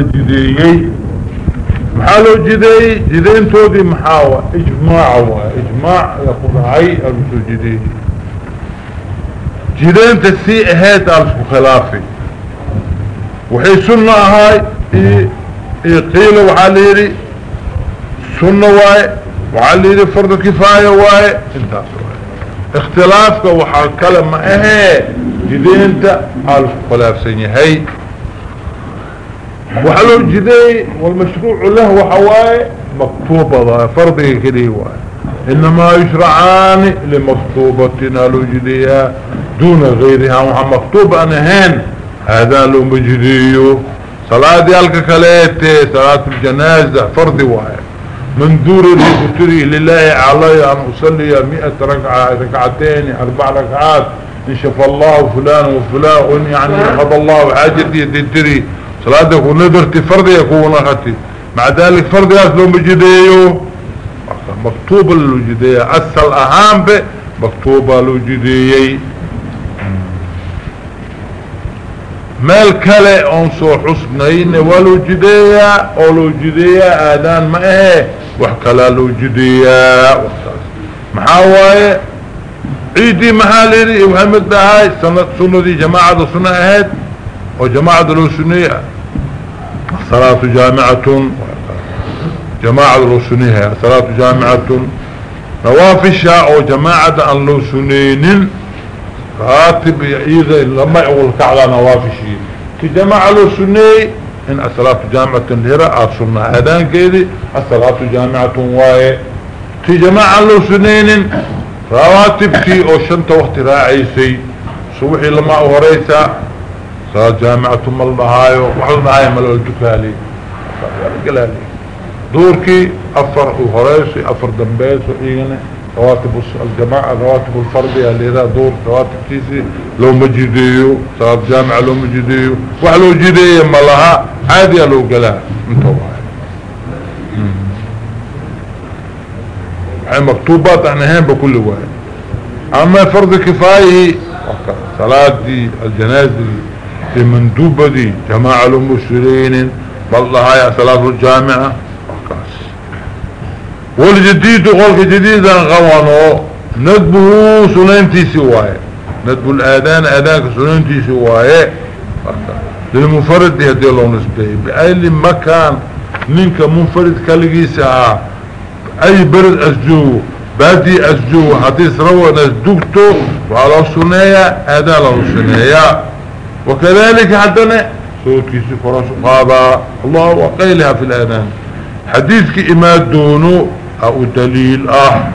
jideeyey maxaa loo jideeyey jideyntoodii maxaa ijmaaca waay ijmaac la quracay aa jideeyey jideynta sii ahayd aa khilaafay waxay sunno ahaay qiila waxaa la yidhi sunno waaye waxaa la yidhi fardu kifaaya waaye intaas ikhtilaafka waxaa kale ma ahee jideynta aa khilaafsan yahay وحلو الجدي والمشروع له وحواي مكتوبة فرضي كده واي إنما يشرعان لمكتوبتنا الوجدية دون غيرها وحا مكتوب أنهان هذا المجدي صلاة ديالك كليتي صلاة الجنازة فرض واي من دور الكتري لله علي أن أصلي مئة ركعة ركعتين أربع ركعات إن شاء الله فلان وفلان يعني قضى الله حاجتي دي تري صلاة كنا درتي فردي يكون أختي مع ذلك فردي أسلو مجديو مكتوب الوجدية أسل أهام به مكتوب الوجدية مال كلا أنصو حسنين والوجدية والوجدية آدان ما إيه وحكلا الوجدية محاوية عيدي محاليني وهمت دهاي سنة سنة دي جماعة سنة أهد وجماعة الوسنية ثلاث جامعة جماعة الوسنيها ثلاث جامعة نوافشها او جماعة اللوسنين راتب ايضا لما يقول كعلى نوافشي كجماعة الوسني ان الثلاث جامعة لراء السنة هدان كيدي الثلاث جامعة واي كجماعة اللوسنين رواتبتي او شنت وقت راعيسي صبحي لما اهريتا saa jaamicatu mal dhahaayo waxla dhahaayo malol dukaali galaali duurkii afar horeysi afar dambeeyso رواتب الجماعة رواتب الفردية اللي ذا دور رواتب تيسي لو مجديو صاب جامعة لو مجديو وحلو جديه ملها عادي لو قلاها انتوا يعني مكتوبات احنا هين بكل واحد اما فرض كفايه صلاة دي الجناز دي المندوبة دي جماعة المسلمين بالله يا ثلاث الجامعة وكاس والجديد قولك جديدا غوانو ندبه سنينتي سواي ندب الآذان آذانك سنينتي سواي للمفرد دي هدي الله نسبه بأي مكان منك منفرد كالقيسة أي برد أسجوه بادي أسجوه حديث روى نسدوكتو وعلى سنية آذان سنية وكذلك حدنا صوت كيسي فراش قابا الله وقيلها في الأذان حديثك إما دونه أو دليل أح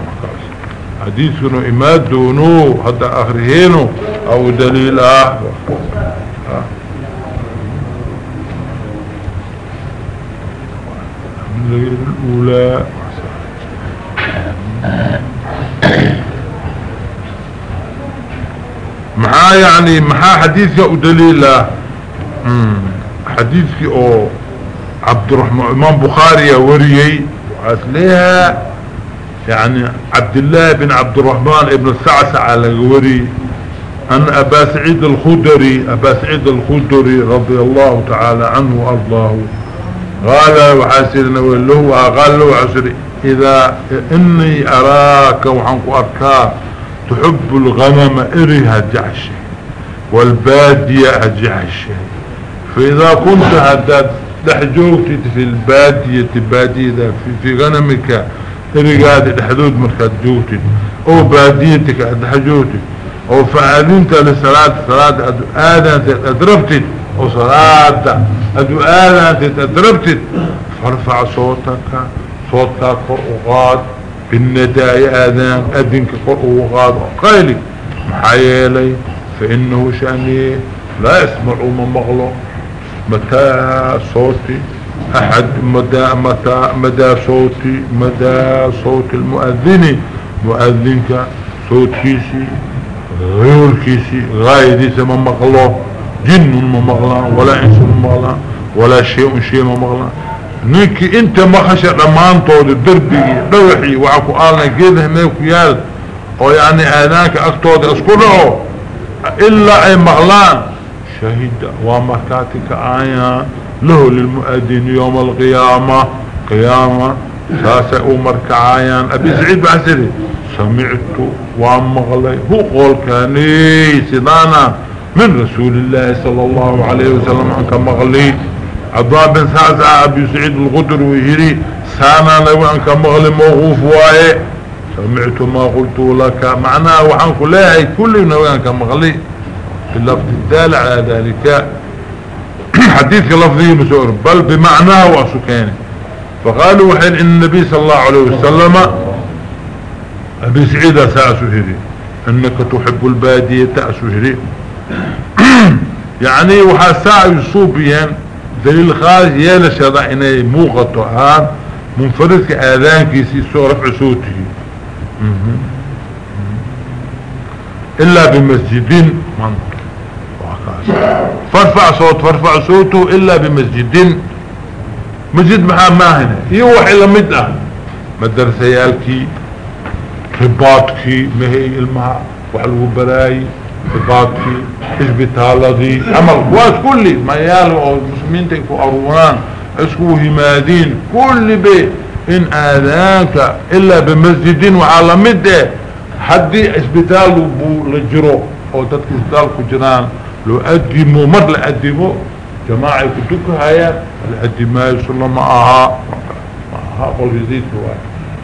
حديثك إما دونه حتى أخرهينه أو دليل أح الأولى maxaa yani maxaa xadiidka u daliila hmm, xadiidkii oo cabdiramaan imaam bukhaariya wariyey waxaas leeyahaa yani cabdillaahi bin cabdiraxmaan ibn sacsaca laga wariyey ana abaa saciid alkhudri abaa saciid alkhudri radia allahu tacaala canhu ardaahu qaala waxaas yidhi lahu qaala lahu waxaas yidhi idaa inii araaka waxaan ku arkaa tuxibu lganama eriha jacshi والبادية أجعشي فإذا كنت هداد لحجوكت في البادية بادية في, في غنمك إرقاد الحدود مركات جوكت أو باديتك أدحجوكت أو فعلنت لصلاة صلاة أدو أدربتت أو صلاة أدو أدربتت فارفع صوتك صوتك قرقات بالنداء آذان أدنك قرقات قيلك محيالي فإنه شأني لا يسمع من مغلو متى صوتي أحد مدى, متى مدى صوتي مدى صوت المؤذن مؤذنك صوت كيسي غير كيسي غاية ديسة مغلو جن من ولا إنس من ولا شيء شيء من نيكي انت مخشى لمانطول الدربي دوحي وعكو آلنا كده ميكو يالد oo yani aadaanka agtooda isku dhaco ilaa ay maqlaan shahida waa markaati ka aaya lahu lilmuadini yowma alqiyaama qiyaama saasay u markacayaan abi saciid baa sidi samictu waa maqlay hu qoolkaaney sidaana min rasuuli illaahi sala allahu calayhi wasalam aan ka maqli cabdullah bin saasa abi saciid alqudr uu yidhi saanaan waan ka maqli mawquuf waaye سمعت ما قلت لك معناها وحان كلها كل نوعان كمغلي باللفظ الدال على ذلك حديثك لفظي مسؤول بل بمعناه وأسكانه فقالوا وحين إن النبي صلى الله عليه وسلم أبي سعيد سأسهري أنك تحب البادية أسهري يعني وحاساع يصوبيا دليل خارج يالشهد إنه موقع طعام منفردك آذانك يسي سورة عسوته إلا بمسجد فارفع صوت فارفع صوته إلا بمسجد مسجد محا ماهنة يوح إلا مدى مدرسيالكي رباطكي مهي المها وحلو براي رباطكي اسبتالدي عمل واس كلي ميال المسلمين تكو أروان اسكو همادين كل بيت in aadaanka ilaa bimasjidin waxaa la mid eh haddii isbitaal buu la jiro oo dadka isbitaal ku jiraan loo adimo mar la adimo jamaaca ay ku tukahayaan la adimaayo sunno ma ahaa ma aha qolkadiidka waay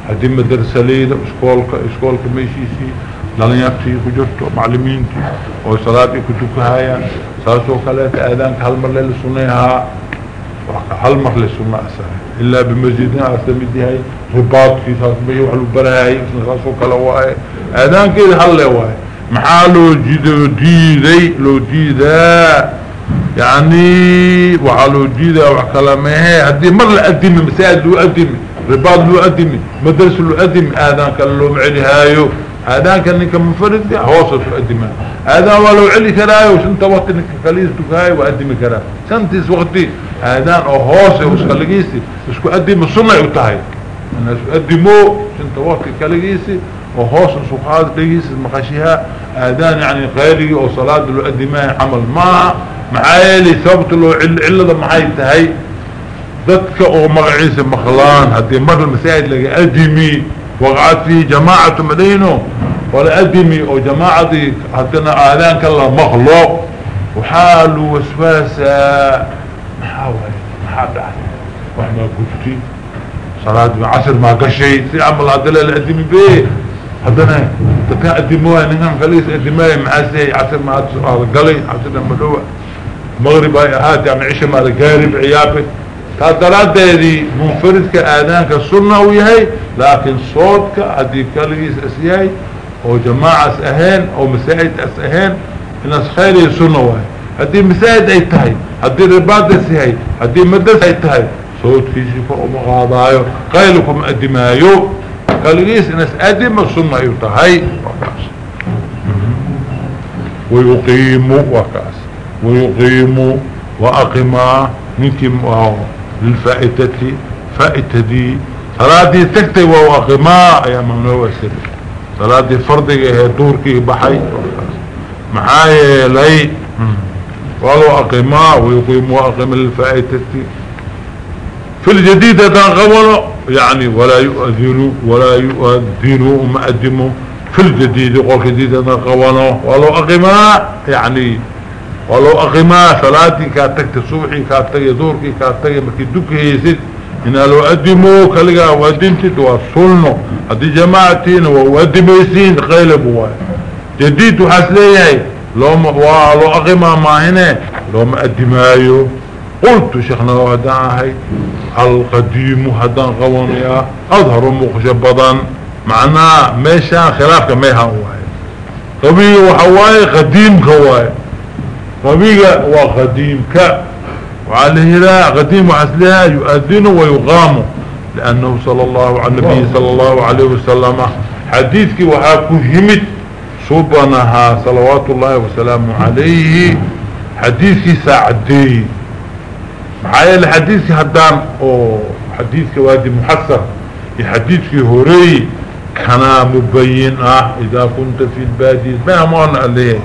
haddii madarsaleyda iskoolka iskoolka meeshiisii dhalinyartii ku jirto maclimiintii oo salaad ay ku tukahayaan saasoo kaleeta aadaanka hal mar lela sunayhaa hal mar lasuma asaray ilaa bimasjidna aas lamid yahay ribaadkiisaas mehi wax lagu barahaayay isna saasoo kale waaye aadaankeeda hal le waaye maxaa loo jido diiday loo diidaa يعني وعلى جيدة وعلى مهي هدي مر لأدمي مساعد لو أدمي رباط لو أدمي مدرس لو أدمي آذان كان لو معلي هايو آذان كان نكا منفرد دي حواصل لو أدمي آذان ولو علي كرايو سنت وقت نكا قليس تكاي وأدمي كرايو سنتس وقتي aadaan oo hoose uskaligiisi isku adima sunay u tahay inaa isu adimo inta wakti kaligiisi oo hoos usuqaad dhegis maqashihaa aadaan yani qaaligii oo salaada loo adimaayo camal maaha maxaa yeelay sababta loo cillada maxay tahay dadka oo magaciisa maqlaan haddii marka masaajid laga adimi waqacad fiihi jamaacatu madayno wala adimi oo jamaacadii haddana aadaanka la maqlo waxaa lu waswaasaa maxaa waaye maxaa dhacay wax maa guftay salaad ma casr maa gashay si camal hadala la adimi be haddana dadkan adimo waay ninkan kaliis adimaaye maxaasey casr maa la galay casrna madhowa maqrib ay ahaatay ama cisha maa la gaari biciyaabe taa dalaadeedii munfaridka aadaanka sunna uu yahay laakiin soodka haddii kaligiis as yahay oo jamaacas ahayn oo masaajid as ahayn inaas khayr iyo sunna waaye haddii masaajid ay tahay haddii ribadas yahay haddii madas ay tahay sawdkiisii kor uma qaadaayo qayl kuma adimaayo kaligiis inas adima sunna ayu tahay wayuqiimu waa kaas wayuqiimu waaqima ninkii lilfaa'itati faa'itadii salaadii tagtay waa aqimaa ayaa mamnoo waasiri salaadii fardiga ahee duurkii baxay maxaa yeelay hmm. قالوا أقيمها ويقيموا أقيم الفائتة في الجديد تنقبلوا يعني ولا يؤذلوا ولا يؤذلوا وما أدموا في الجديد قول جديد تنقبلوا ولو أقيمها يعني ولو أقيمها صلاتي كاتكت صبحي كاتكت دوركي كاتكت مكدوك هيسد إن لو أدموا كلها وأدمتد وصلنا هذه جماعتين وأدميسين غيلبوا جديد وحسليه looma waa loo aqimaa maahine looma adimaayo qultu sheekhna haddaan ahay alqadiimu haddaan qabanayaa adharu muuqasho badan macnaha meeshaan khilaafka mayhan waaye qabiga waxaa waaye qadiimka waaye qabiga waa qadiimka waxaa la yihaha qadiim waxaa isleeyaha yu-adinu wa yuqaamu liannahu sala allahu nabiyi sala allahu alayhi wasalama xadiidkii waxaa ku yimid سبنها صلوات الله وسلامه عليه حديثي ساعدي محايا حديثي هدام او حديثك وادي محسن حديثك هوري كان مبين اه اذا كنت في البادي ما امان عليه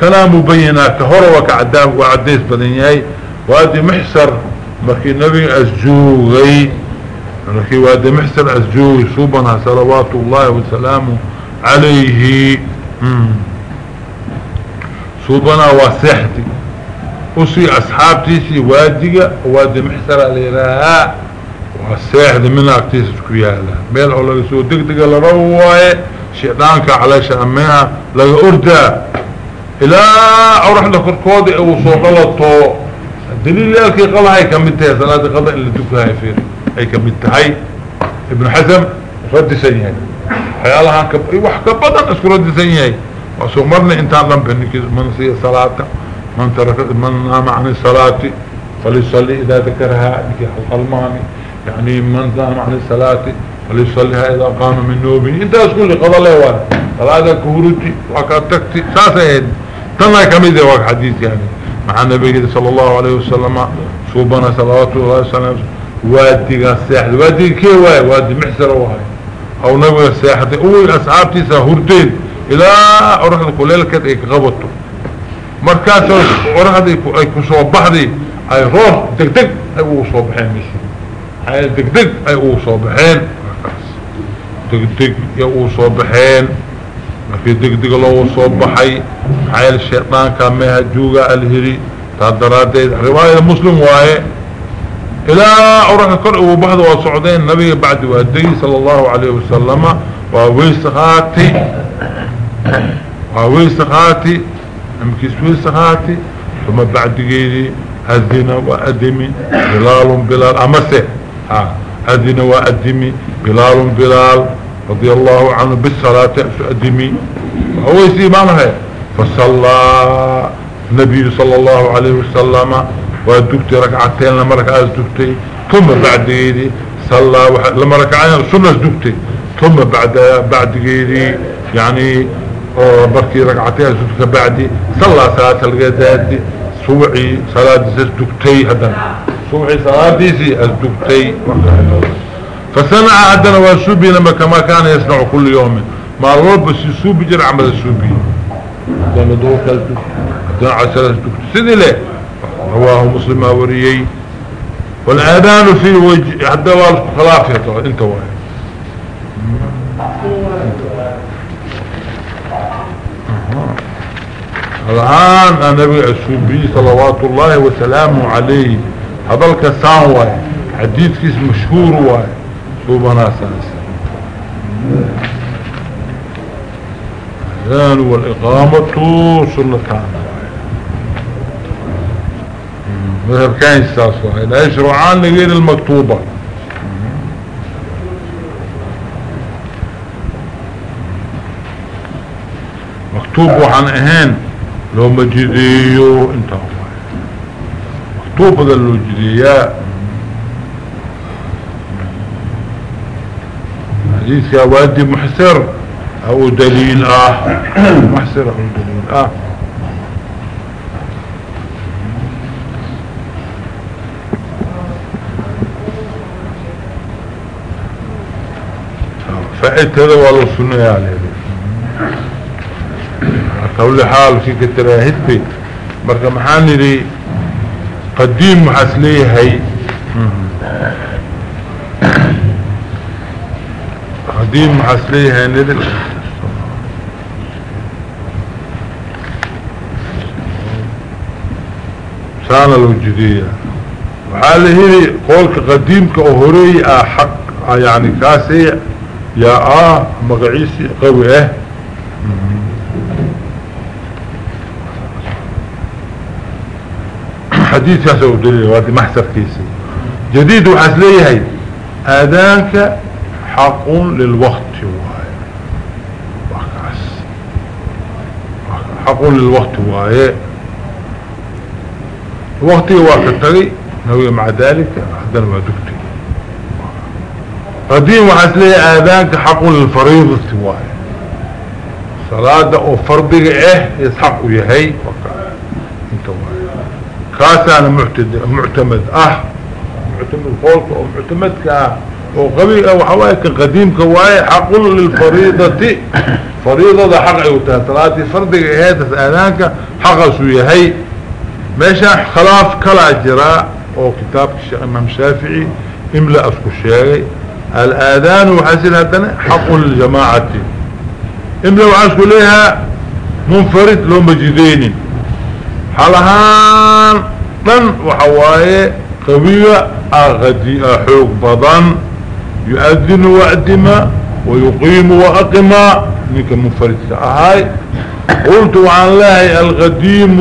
كان مبين اه كهر وكعدام وعديس بدنياي وادي محسر مكي نبي اسجوغي مكي وادي محسر اسجوغي صوبنا صلوات الله وسلامه عليه suubana waa seexdi usii asxaabtiisii waadiga waadi maxsara layidhaahaa waa seexdi min agtiisa isku yaala meel oo laga soo degdega laba waaye shaydaanka caleesha ameeha laga ordaa ilaa awraxda korkooda ee uu soo qalatoo daliil yaalkii qadahay ka mid tahay salaada qada in la dukahay fiir ay ka mid tahay ibnu xasan radisan yahay waxyaalahaan wax ka badan iskula disan yahay waa soo marna intaan dhanba ninkiis man siya salaata man taraka man naama can isalaati falisali idaa dakarahaa ninkii halhalmaani yani man naama can isalaati falisalihaa idaa qaama min noobihi intaas kulli qadale waa salaadaa ka huruti waa ka tagti saasay ahayd tanaa kamid ah eh, waa ka xadiis yani maxaa nabigeeda sala allahu alayhi wasalama suubana salawaatu llahi wasalam waadigaa seexda waadiga kee waaye waadi mixsara waaye أو نبغى ساحة أول أصحاب تيسا هردين إلى أرحد قليلك إيك غبطه مركات أرحد إيك صوبحدي أي روح دقدق أي أو صوبحين ميسي حيال دقدق أي أو صوبحين دقدق يا أو صوبحين ما في دقدق لو صوبحي حيال الشيطان كان ميها جوغا الهري تهدرات رواية المسلم وايه إلى أرحك كل أبهد وصعدين النبي بعد وأدي صلى الله عليه وسلم وويسخاتي وويسخاتي أمكيس ويسخاتي ثم بعد قيلي أذن وأدمي بلال بلال أمسه أذن وأدمي بلال بلال رضي الله عنه بالصلاة أدمي وويس إيمانها فصلى النبي صلى الله عليه وسلم وتكتي ركعتين لما ركعات تكتي ثم بعد جيدي صلى وح... لما ركعين سنة تكتي ثم بعد بعد جيدي يعني بركي ركعتين تكتي بعدي صلى صلاة الغداد سوعي صلاة تكتي هذا سوعي صلاة ديسي تكتي فسمع هذا وسوبي لما كما كان يصنع كل يوم ما الرب سوبي جرى عمل السوبي لما دور كالتو دعا سلاة تكتي سيدي ليه رواه مسلم وريي والآذان في وجه حدوال خلافية انت واحد الآن النبي السوبي صلوات الله وسلامه عليه هذا الكسان واي حديث كيس مشهور واي سوبنا سانس الآن والإقامة سنة عنه مذهب كان يستاسوا لا يشرعان لغير المكتوبة مكتوب وحن اهان لو مجديو انت مكتوب هذا اللوجدية حديث يا وادي محسر او دليل اه محسر او دليل اه فعتهذا والله سنة عليه أقول حال في كترة هدبي مركا محاني لي قديم محسليه هاي قديم محسليه هاي ندل سانا الوجودية وحاله قولك قديمك أهري أحق يعني كاسي يا آه مقعيسي قوي اه حديث يحسو دليل وادي محسر كيسي جديد وحسليه هاي آذانك حق للوقت واي وكاس حق للوقت واي وقتي واقع نوي مع ذلك أحدا ما دكت فدين وحاس لي آذانك حق للفريضة واي صلاة او فرضك ايه يسحق يهي انت واي كاس انا معتمد اه معتمد فوق او معتمد كا او قبيل او حوايك قديم كواي حق للفريضة فريضة حق ايوتها صلاة فرضك ايه تسألانك حق سويهي ماشا خلاف كلا جراء او كتاب امام شافعي املا اسكو الشيء الآذان وحسن هدنا حق الجماعة إملا وعاشكو ليها منفرد لهم مجدين حالهان من وحواي قبيبة أغدي أحوق بضان يؤذن وأدما ويقيم وأقم منك منفرد هاي قلت عن الله القديم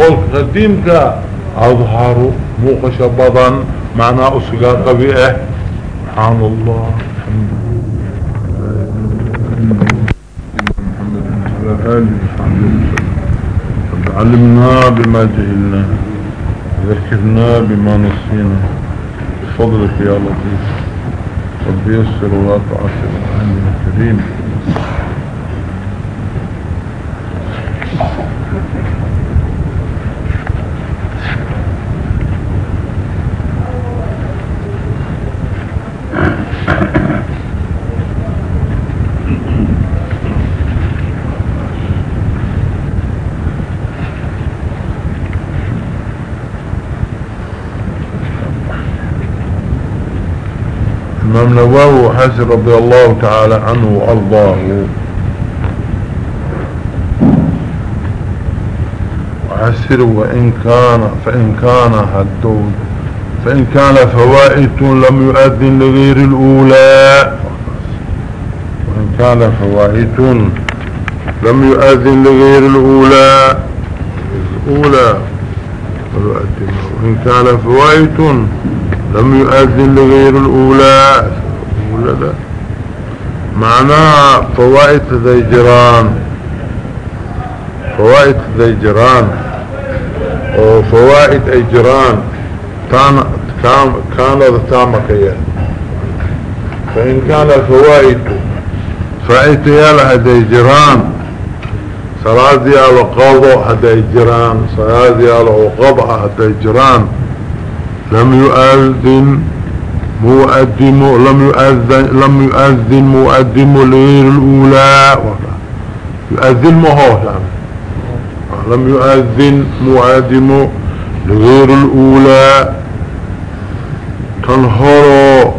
قلت قديمك أظهر موقش بضان معنى أسقى قبيئة سبحان الله الحمد محمد على آله وصحبه وسلم علمنا بما جهلنا ذكرنا بما نسينا بفضلك يا لطيف رب يسر ولا تعسر الكريم إمام نواوي وحسن رضي الله تعالى عنه وأرضاه وحسر وإن كان فإن كان هدود فإن كان فوائت لم يؤذن لغير الأولى وإن كان فوائت لم يؤذن لغير الأولى الأولى وإن كان فوائت لم يؤذن لغير الأولى معناها فوائد ذي جران فوائد ذي جران او فوائد اي جران كان هذا تامك اياه فإن كان الفوائد فائت يالها ذي جران صلاة ديال وقضوا هذي جران صلاة ديال وقضع هذي جران لم يؤذن مؤذن لم يؤذن لم يؤذن مؤذن لغير الأولى يؤذن ما لم يؤذن مؤذن لغير الأولى تنهر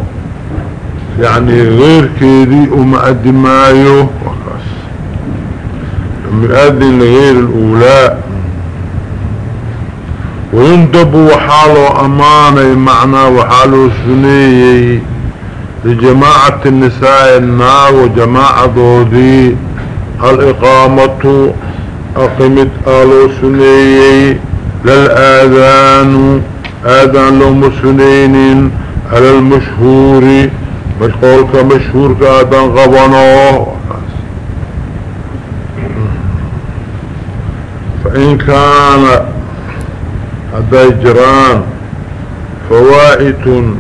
يعني غير كذي ومؤذن مايو لم يؤذن لغير الأولى wayundabu waxaa loo ammaanay macnaa waxaa loo suneeyey lijamaacati nisaa'i naago jamaacadoodii aliqaamatu aqimid aa loo suneeyey lal aadaanu aadaan looma sunaynin cala almashhuuri mashqoolka mashhuurka aadaan qabano fain kaana hadday jiraan fawaa'itun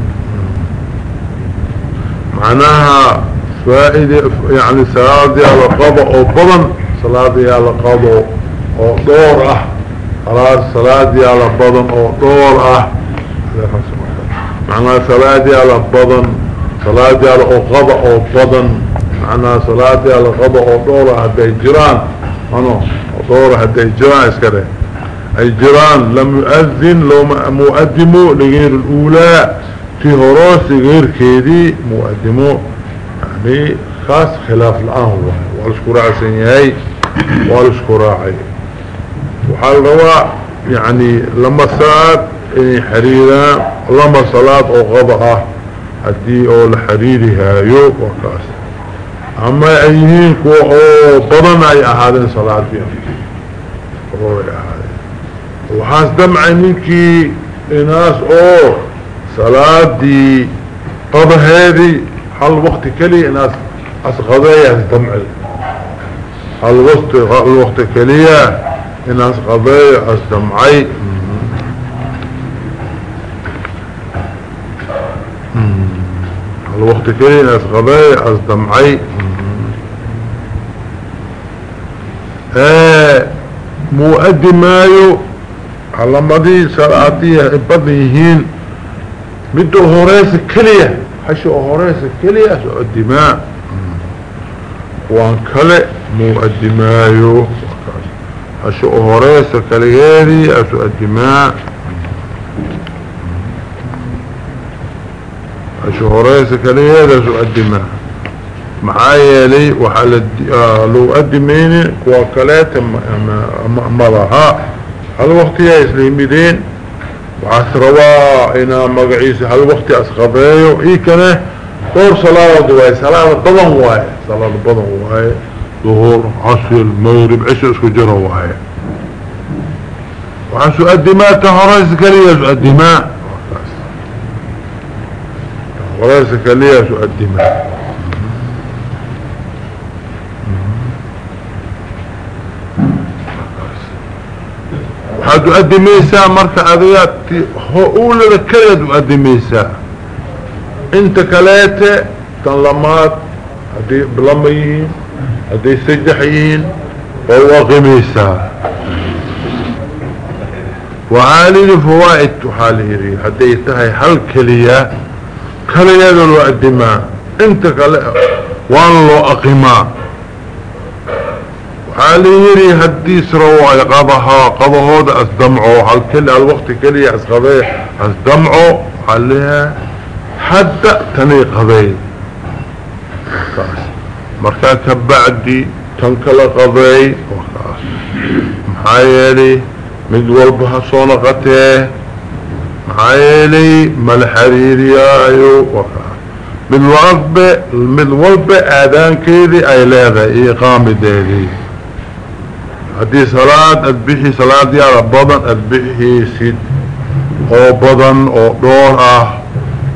macnaha faaide yani salaadayaa la qabo oo badan salaadayaa la qabo oo dhowr ah salaadayaa la badan oo dhowr ah macnaha salaadayaa la badan salaadayaa la oqaba oo badan macnaha salaadayaa la qaba oo dhowr ah hadday jiraan ano dhowra hadday jiraan iska dheh أي جران لمؤذن لو مؤدمو لغير الأولى تهروس غير كيدي مؤدمو يعني خاص خلاف الآن هو سنيهي والشكراعي وحال روا يعني لما صلات حريرا لما صلات أو هدي أو الحريري هايو وكاس أما أيهين كو أو بضن أي أحد صلات بيهم روي أحد waxaan damcay ninkii inaas oo salaadii qadaheedii hal wakti keliya inaas asqadeeyaan damci hal wakti hal wakti keliya inaas qadeeyo as damcay hal wakti keliya inaas qadeeyo as damcay mu-adi maayo halamadihiisa aadiya cibadan yihiin midda horeysa keliya hasha oo horeysa keliya socodimaa kuwaan kale muuadimaayo hasha oo horeysa kaligeedii asocodimaa hasha horeysa kaligeeda asocodimaa maxaa yeelay waxaa lagu adimeyni kuwa kaleeta malaha هل وقتها يسلمدين وعاس رواه إنا مقعيس هل وقت أسخبيه إيه كان دور صلاة دواي صلاة بضن واي صلاة بضن واي ظهور عصر مغرب عشر اسكو جرى واي وعاسو الدماء تهرس كليس الدماء تهرس كليس الدماء ducadimaysaa marka adigaad ho-ulada kaliya ducadimaysaa inta kaleete tan lamaad hadday lama yihiin hadday saddex yihiin oo waa qimaysaa fawaa'id waxaa la yidhi hadday tahay hal keliya kaliyaada loo adimaa inta kale waana loo aqimaa waxaa layidhi haddii srow ay qabahaa qabahooda asdamco hal keli hal wakti keliya isqabee asdamco waxaa hadda tanay qabeen markaa ka bacdi tan kala qabeey maxaa yeelay mid walba ha soo noqotee maxaa yeelay mala mid walbe mid walba aadaankeedii ay leedahay iyo qaamideedii haddii salaad aad bixi salaadyaada badan aad bixihaysid oo badan oo dhoor ah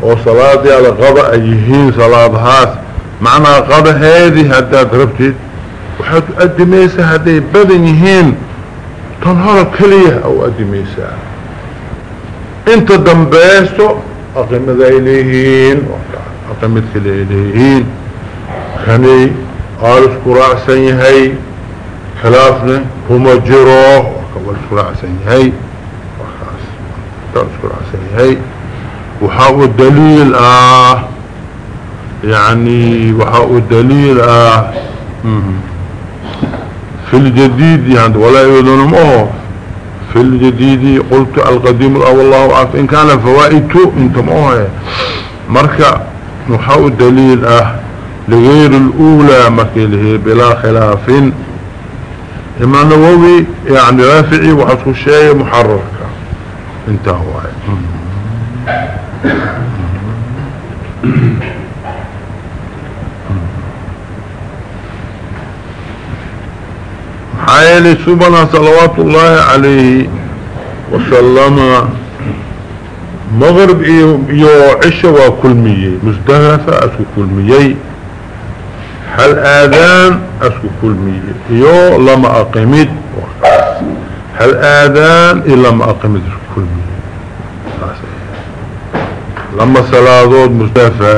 oo salaadyaada qada ay yihiin salaadahaas macnaa qadaheedii haddaad rabtid waxaad u adimaysaa hadday badan yihiin tan hora keliya a u adimaysaa inta dambaysto aqimada ay leeyihiin aqimad kale ay leeyihiin kanay aal isku raacsan yahay khilaafna kuma jiro waiskulaacsan yahay waiskulaacsan yahay waxaa u daliil ah يعني وحاو دليل آه في الجديد يعني ولا يظلم اوه في الجديد قلت القديم الاول الله عارف ان كان فوائته انت موه مركع وحاو دليل آه لغير الاولى مكيله بلا خلاف إمام نووي يعني رافعي وحسو شيء محرر انتهى حيالي سبنا صلوات الله عليه وسلم مغرب ايو وكلمية مزدهفة اسو كلمية hal aadaan asku kulmiye iyo lama aqimid hal aadaan iyo lama aqimid isku kulmiye lama salaadood mustafa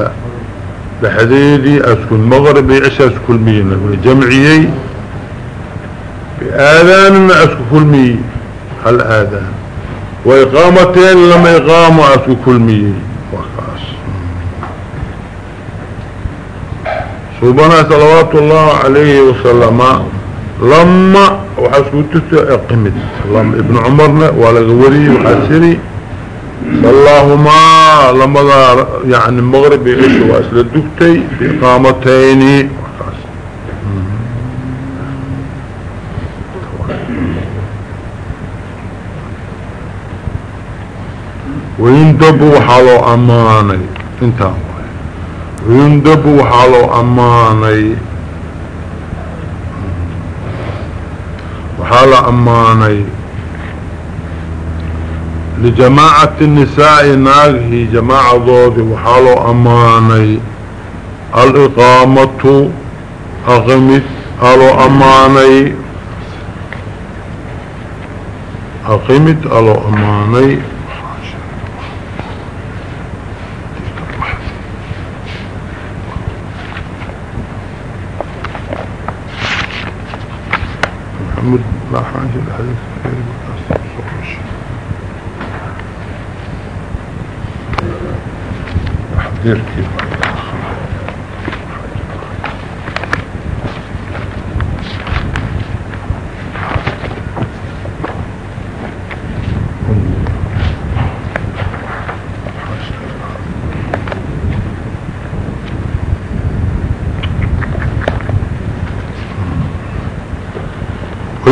dhexdeedii asku maqrib iyo cisha asku kulmiye nagula jamciyey aadaanina asku kulmiye hal aadaan وإقامتين لما إقاموا عسكو كلمي suubanaha salawaatu ullaahi calayhi wasalama lama waxaa isku tuso ee qimid lama ibnu cumarna waa laga wariyey waxaa siri salaahumaa lamadaa yani maqrib iyo cisho waa isla dugtay biiqaamatayni waindabu waxaa loo ammaanay intaa yundab waxaa loo ammaanay waxaa la ammaanay lijamaacati nisaa'i naagihii jamaacadoodii waxaa loo ammaanay aliqaamatu aqamid aa loo ammaanay aqimid aa loo ammaanay المد لا حاجة لهذا السفير مكاسب صحوش تحضير كيف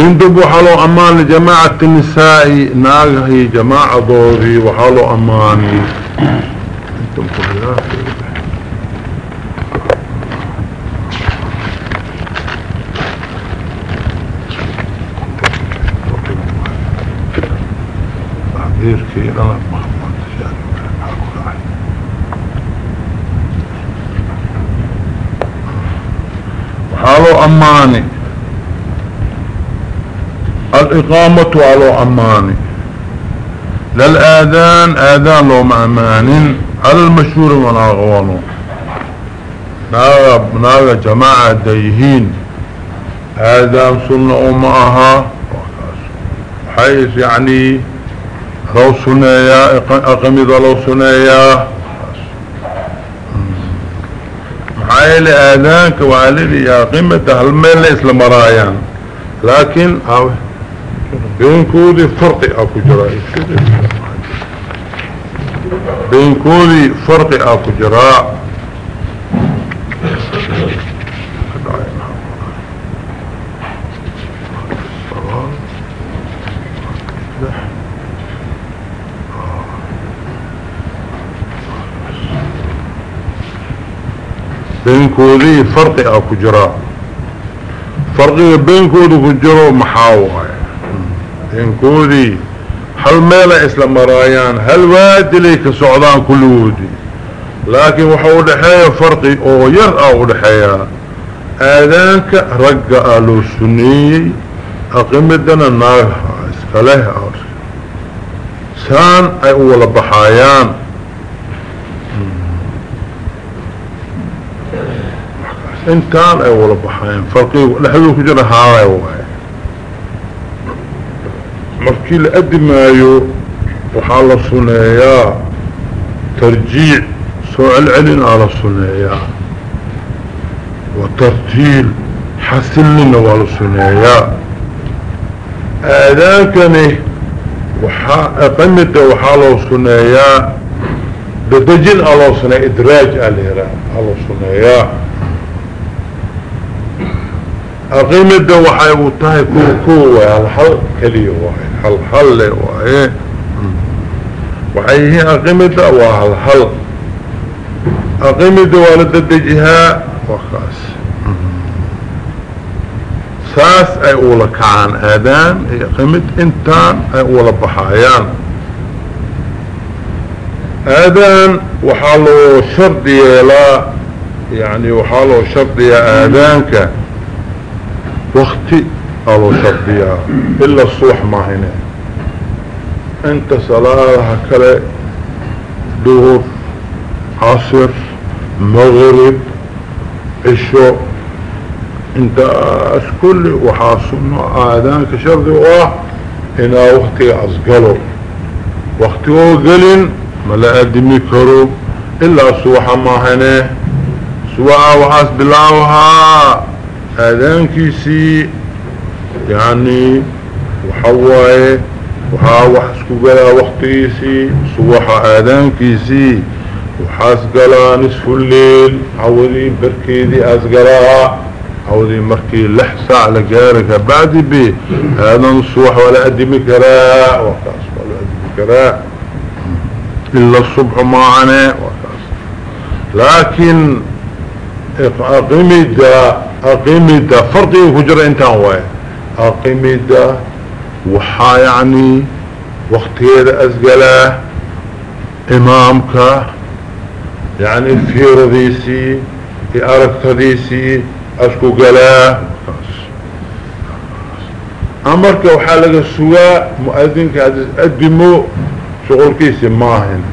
يندب وحلو أمان جماعة النساء ناقه جماعة ضوري وحلو أماني غير كي انا محمد يعني حق راحي وحالو اماني الإقامة على أماني للآذان آذان لو مأمان على المشهور وناغوانه ناغا ناغا جماعة ديهين آذان سنة أمها حيث يعني لو سنيا أقمد لو سنيا حيل آذانك وعلي يا قمة هل ميل إسلام رايان لكن أوه بينكودي فرق اكو جراء بينكودي فرق اكو جراء بينكودي فرق اكو جراء فرق بينكودي كجراء محاوة inkoodii hal meelay isla maraayaan hal waadilay ka socdaan kulligoodii laakiin waxa u dhexeeya farqi oo yar ah u dhexeeyaa aadaanka ragga ah loo suneeyey aqimidana naagaha iska leh ah. saan ay u wala baxaayaan hmm. intaan ay wala baxaayaan farqigu dhexduu ku markii la adimaayo waxaa la suneeyaa tarjiic soo celcelinaa la suneeyaa wa tartiil xasilina waa la suneeyaa aadaankani waxaa aqamida waxaa loo suneeyaa dadejin aa loo suneeya idraaj aa la yihaaha aa loo suneeyaa aqimada waxay u tahay kuw hmm. kuw waay halhal keliya waay halhal le waaye hmm. waxay yihiin aqimada waa halhal aqimada waa la dadejihaa wakaas hmm. saas ay ula kacaan aadaan iyo aqimid intaan ay ula baxaayaan aadaan waxaa loo shardi yeelaa yani loo shardiyaa aadaanka وقتي قالوا شرطيها إلا الصبح ما هنا انت صلاة هكذا دور عصر مغرب عشو انت اسكل وحاصلنا اذانك شرطي واه هنا وقتي اصقلوا وقتي وقلن ما لا ادمي كرو إلا الصبح ما هنا سواء وحاس بلاوها aadaankiisii yani waxa waaye waxaa wax isku galaa waktigiisii subaxa aadaankiisii waxaas galaa nisfu leil hawadii barkeedii aas galaa hawadii markii lix saac la gaara kabacdi be aadan subax waa la adimi karaa waa kaas waa la adimi karaa ila subx maane waa kaas laakiin aqimida aqimida fardiga ku jira intaan waay aqimida waxaa yacni waktigeeda asgalaa imaamka yacni fiiradiisii iyo aragtadiisii asku galaa amarka waxaa laga sugaa mu-adinka ad is-adimo shuqulkiisi maahin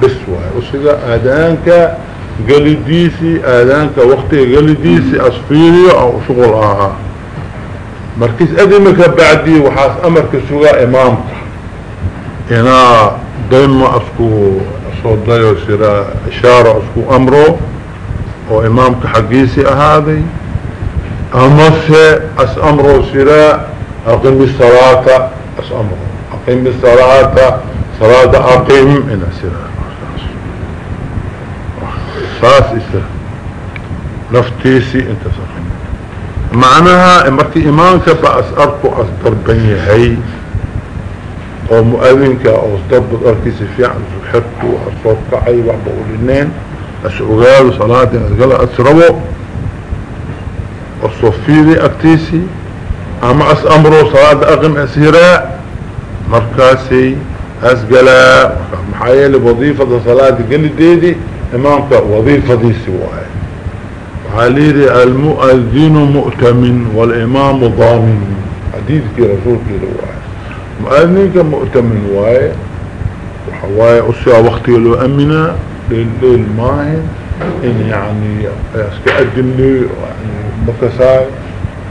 bis waay usiga aadaanka gelidiisii aadaanka waktiga gelidiisii asfiiriyo aan ushuqul ahaa markiis adimaka bacdii waxaas amarka sugaa imaamka inaa dayma asku soo dayo sira ishaaro isku amro oo imaamka xaggiisii ahaaday amase as amro siraa aqimi salaata as amro aqimi salaata salaada aqim ina siraa saas isa naftiisii inta saqin macnaha markii imaanka ba asarku asdarban yahay oo mu oo sdarbad arkiisa fiican isu xirku asoo kacay waxba u dhineen as asgala asrabo asoo agtiisii ama as salaada aqim ashiraa markaasay asgalaa maxaa yeelay wadiifada salaada gelideedii imaamka wadiifadiisi waaye waxaa liidhi almuadinu mu'tamin waalimaamu daamin xadiidkii rasuulkiida waaye mu-adinka mu'tamin waaye waxa waaye usigaa waktiga loo aminaa dheeldheel maahin in yani iska adinley yani makasaay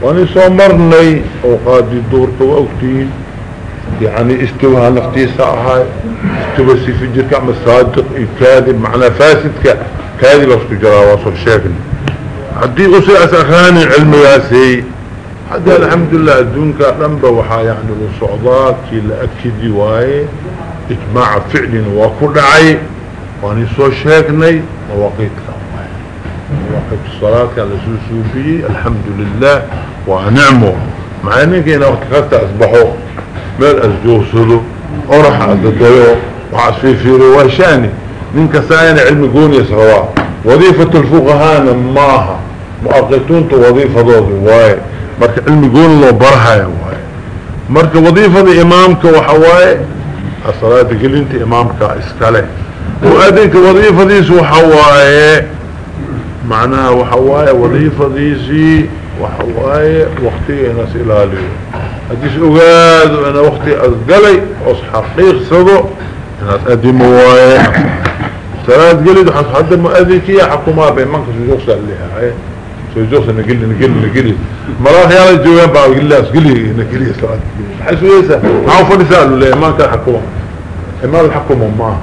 waani soo marnay awqaadii duurka waa ogtihiin يعني استوها نفتيسة هاي استوى سيفجر كعم الصادق الكاذب معنى فاسد كاذب اسكو جراواصل شاكل حدي أسر أسخاني علمي ياسي حدي الحمد لله دونك لنبا وحا يعني الصعودات لأكدي واي اجماع فعل وكل عي واني سو شاكني مواقيت كامواي مواقيت الصلاة كان لسوسو بي الحمد لله ونعمه مع انك هنا وقت خلت اصبحوه meel asjoogsado orax adadayo wax asfiifiiriyo waa shaani ninka saayana cilmi gooniis rabaa wadiifatu lfuqahaana maaha mucaqiduunta wadiifadoodii waaye marka cilmi gooni loo barahaya waaye marka wadiifada imaamka waxa waaye asalaada gelinta imaamka iskale mu-adinka wadiifadiisi waxa waaye macnaha waxa waaye wadiifadiisii waxa waaye waktiga inas ilaaliyo هديش أغاد أنا وقتي أذقلي أص حقيق صدو الناس أدي موايا ثلاث قلد حس حد ما أذيك يا حكومة بين منك سجوخ سأليها سجوخ نقل نقل نقل مراح يا رجل جوان بقى قل لي أسقلي نقلي سلاك حسوا يسا معه فرسالوا لي ما كان حكومة ما الحكومة معه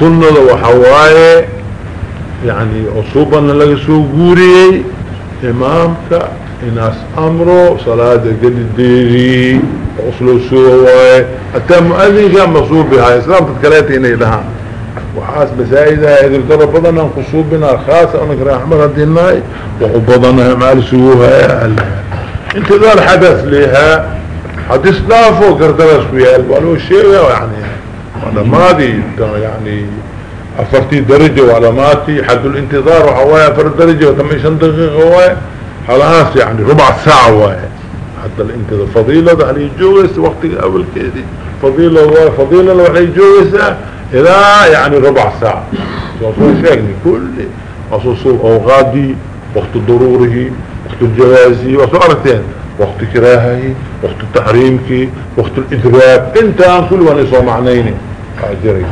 سنة وحواية يعني أصوبا لك سوقوري إمامك inaas amro salaada gadideedii osloo soo waaye hataa muadinkaa masuubihaa islaamkad kaleeta inay dhahaan waxaas masaa'idaha edirgaro badanaan ku suubinaa khaasa anag raxmad haddii nahay waxu badanaha maalsuguhaya intidaal xadaas leehaa hadis dhaafo gargaraas ku yaal waa loo sheegaa yani waa dhamaadii yani afartii darajo waa dhamaati xadulintidaar waxaa waaye afar darajo tama iyo shan daqiiqa waaye حلاس يعني ربع ساعة واي حتى الانتظار فضيلة ده علي جويس وقت اول كيدي فضيلة واي فضيلة لو علي جويس الى يعني ربع ساعة وصول شاكني كل وصول اوغادي وقت ضروره وقت الجوازي وصول وقت كراهي وقت التحريمك وقت الادراك انت كل وانا يصوى معنيني اعجري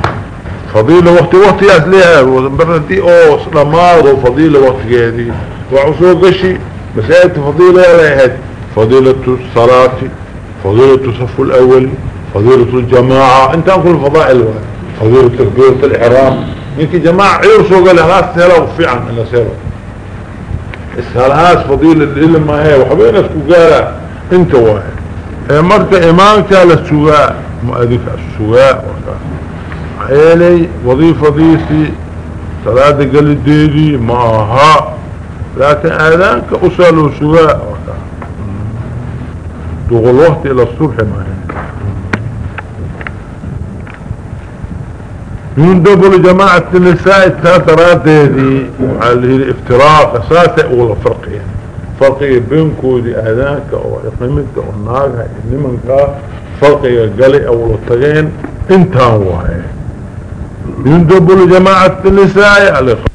فضيلة وقت وقت يأت لها وبرنتي اوه سلامات وفضيلة وقت كيدي وعصول قشي مسائل فضيلة لهاد فضيلة الصلاة فضيلة صف الأول فضيلة الجماعة انت كل فضائل فضيلة تكبيرة الإحرام يمكن جماعة عيرسوا قال هلاس سهلا وفي عن انا سهلا السهلاس فضيلة اللي ما هي وحبين اسكو قالا انت واحد مرت امامك للسواء مؤذنك السواء حيالي وظيفة ضيسي صلاة قال الديدي معها laakiin aadaanka usaa loo sugaa duqul wakti ila subxi maahin yundabu ljamaacati nisaa'i taa daraaddeedii waxaa la yihi iftiraaqa saasay ugula farqiya farqiga beenkoodii aadaanka oo iqimidka oo naagha iyo nimankaa farqiga galay awla tageen intaan waaye yundabu ljamaacati nisaa'i